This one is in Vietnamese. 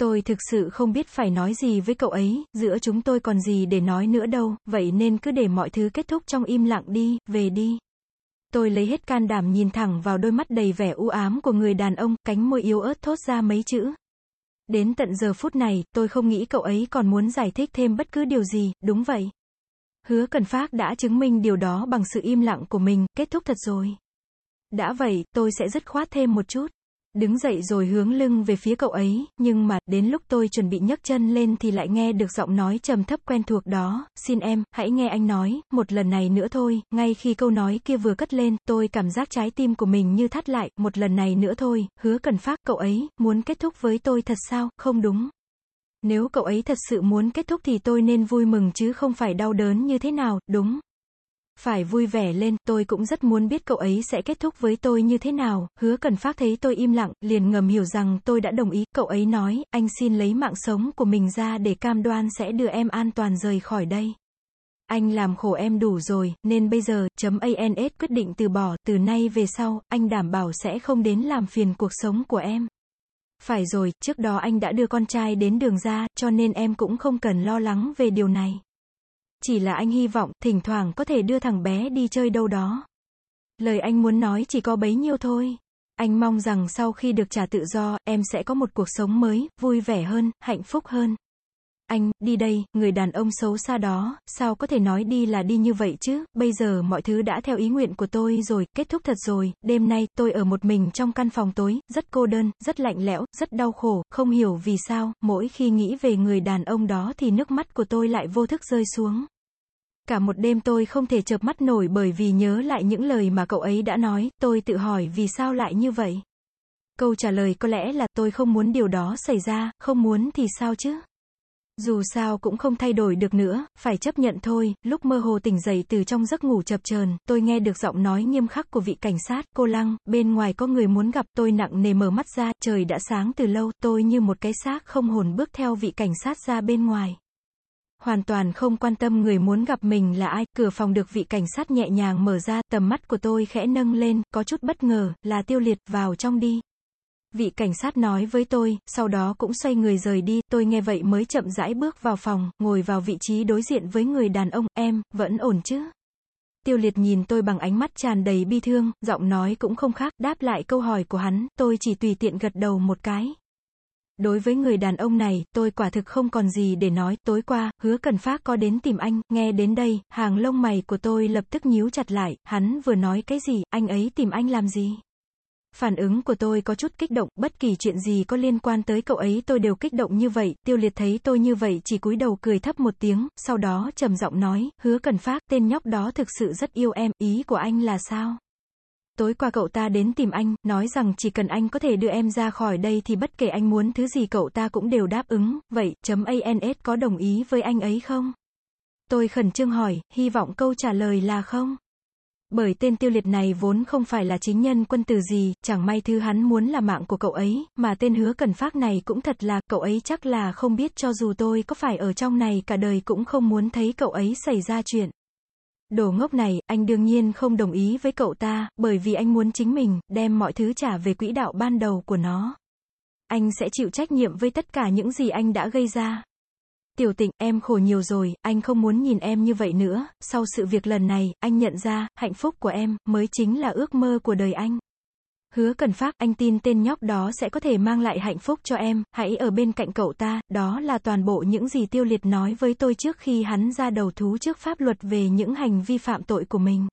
Tôi thực sự không biết phải nói gì với cậu ấy, giữa chúng tôi còn gì để nói nữa đâu, vậy nên cứ để mọi thứ kết thúc trong im lặng đi, về đi. Tôi lấy hết can đảm nhìn thẳng vào đôi mắt đầy vẻ u ám của người đàn ông, cánh môi yếu ớt thốt ra mấy chữ. Đến tận giờ phút này, tôi không nghĩ cậu ấy còn muốn giải thích thêm bất cứ điều gì, đúng vậy. Hứa Cần Phát đã chứng minh điều đó bằng sự im lặng của mình, kết thúc thật rồi. Đã vậy, tôi sẽ dứt khoát thêm một chút. Đứng dậy rồi hướng lưng về phía cậu ấy, nhưng mà, đến lúc tôi chuẩn bị nhấc chân lên thì lại nghe được giọng nói trầm thấp quen thuộc đó, xin em, hãy nghe anh nói, một lần này nữa thôi, ngay khi câu nói kia vừa cất lên, tôi cảm giác trái tim của mình như thắt lại, một lần này nữa thôi, hứa cần phát, cậu ấy, muốn kết thúc với tôi thật sao, không đúng. Nếu cậu ấy thật sự muốn kết thúc thì tôi nên vui mừng chứ không phải đau đớn như thế nào, đúng. Phải vui vẻ lên, tôi cũng rất muốn biết cậu ấy sẽ kết thúc với tôi như thế nào, hứa cần phát thấy tôi im lặng, liền ngầm hiểu rằng tôi đã đồng ý, cậu ấy nói, anh xin lấy mạng sống của mình ra để cam đoan sẽ đưa em an toàn rời khỏi đây. Anh làm khổ em đủ rồi, nên bây giờ, chấm ANS quyết định từ bỏ, từ nay về sau, anh đảm bảo sẽ không đến làm phiền cuộc sống của em. Phải rồi, trước đó anh đã đưa con trai đến đường ra, cho nên em cũng không cần lo lắng về điều này. Chỉ là anh hy vọng, thỉnh thoảng có thể đưa thằng bé đi chơi đâu đó. Lời anh muốn nói chỉ có bấy nhiêu thôi. Anh mong rằng sau khi được trả tự do, em sẽ có một cuộc sống mới, vui vẻ hơn, hạnh phúc hơn. Anh, đi đây, người đàn ông xấu xa đó, sao có thể nói đi là đi như vậy chứ, bây giờ mọi thứ đã theo ý nguyện của tôi rồi, kết thúc thật rồi, đêm nay, tôi ở một mình trong căn phòng tối, rất cô đơn, rất lạnh lẽo, rất đau khổ, không hiểu vì sao, mỗi khi nghĩ về người đàn ông đó thì nước mắt của tôi lại vô thức rơi xuống. Cả một đêm tôi không thể chợp mắt nổi bởi vì nhớ lại những lời mà cậu ấy đã nói, tôi tự hỏi vì sao lại như vậy. Câu trả lời có lẽ là tôi không muốn điều đó xảy ra, không muốn thì sao chứ? Dù sao cũng không thay đổi được nữa, phải chấp nhận thôi, lúc mơ hồ tỉnh dậy từ trong giấc ngủ chập chờn, tôi nghe được giọng nói nghiêm khắc của vị cảnh sát, cô Lăng, bên ngoài có người muốn gặp tôi nặng nề mở mắt ra, trời đã sáng từ lâu, tôi như một cái xác không hồn bước theo vị cảnh sát ra bên ngoài. Hoàn toàn không quan tâm người muốn gặp mình là ai, cửa phòng được vị cảnh sát nhẹ nhàng mở ra, tầm mắt của tôi khẽ nâng lên, có chút bất ngờ, là tiêu liệt, vào trong đi. Vị cảnh sát nói với tôi, sau đó cũng xoay người rời đi, tôi nghe vậy mới chậm rãi bước vào phòng, ngồi vào vị trí đối diện với người đàn ông, em, vẫn ổn chứ? Tiêu liệt nhìn tôi bằng ánh mắt tràn đầy bi thương, giọng nói cũng không khác, đáp lại câu hỏi của hắn, tôi chỉ tùy tiện gật đầu một cái. Đối với người đàn ông này, tôi quả thực không còn gì để nói, tối qua, hứa cần phát có đến tìm anh, nghe đến đây, hàng lông mày của tôi lập tức nhíu chặt lại, hắn vừa nói cái gì, anh ấy tìm anh làm gì? Phản ứng của tôi có chút kích động, bất kỳ chuyện gì có liên quan tới cậu ấy tôi đều kích động như vậy, tiêu liệt thấy tôi như vậy chỉ cúi đầu cười thấp một tiếng, sau đó trầm giọng nói, hứa cần phát, tên nhóc đó thực sự rất yêu em, ý của anh là sao? Tối qua cậu ta đến tìm anh, nói rằng chỉ cần anh có thể đưa em ra khỏi đây thì bất kể anh muốn thứ gì cậu ta cũng đều đáp ứng, vậy, chấm ANS có đồng ý với anh ấy không? Tôi khẩn trương hỏi, hy vọng câu trả lời là không. Bởi tên tiêu liệt này vốn không phải là chính nhân quân tử gì, chẳng may thứ hắn muốn là mạng của cậu ấy, mà tên hứa cần phát này cũng thật là, cậu ấy chắc là không biết cho dù tôi có phải ở trong này cả đời cũng không muốn thấy cậu ấy xảy ra chuyện. Đồ ngốc này, anh đương nhiên không đồng ý với cậu ta, bởi vì anh muốn chính mình, đem mọi thứ trả về quỹ đạo ban đầu của nó. Anh sẽ chịu trách nhiệm với tất cả những gì anh đã gây ra. Tiểu tịnh, em khổ nhiều rồi, anh không muốn nhìn em như vậy nữa, sau sự việc lần này, anh nhận ra, hạnh phúc của em, mới chính là ước mơ của đời anh. Hứa cần phát, anh tin tên nhóc đó sẽ có thể mang lại hạnh phúc cho em, hãy ở bên cạnh cậu ta, đó là toàn bộ những gì tiêu liệt nói với tôi trước khi hắn ra đầu thú trước pháp luật về những hành vi phạm tội của mình.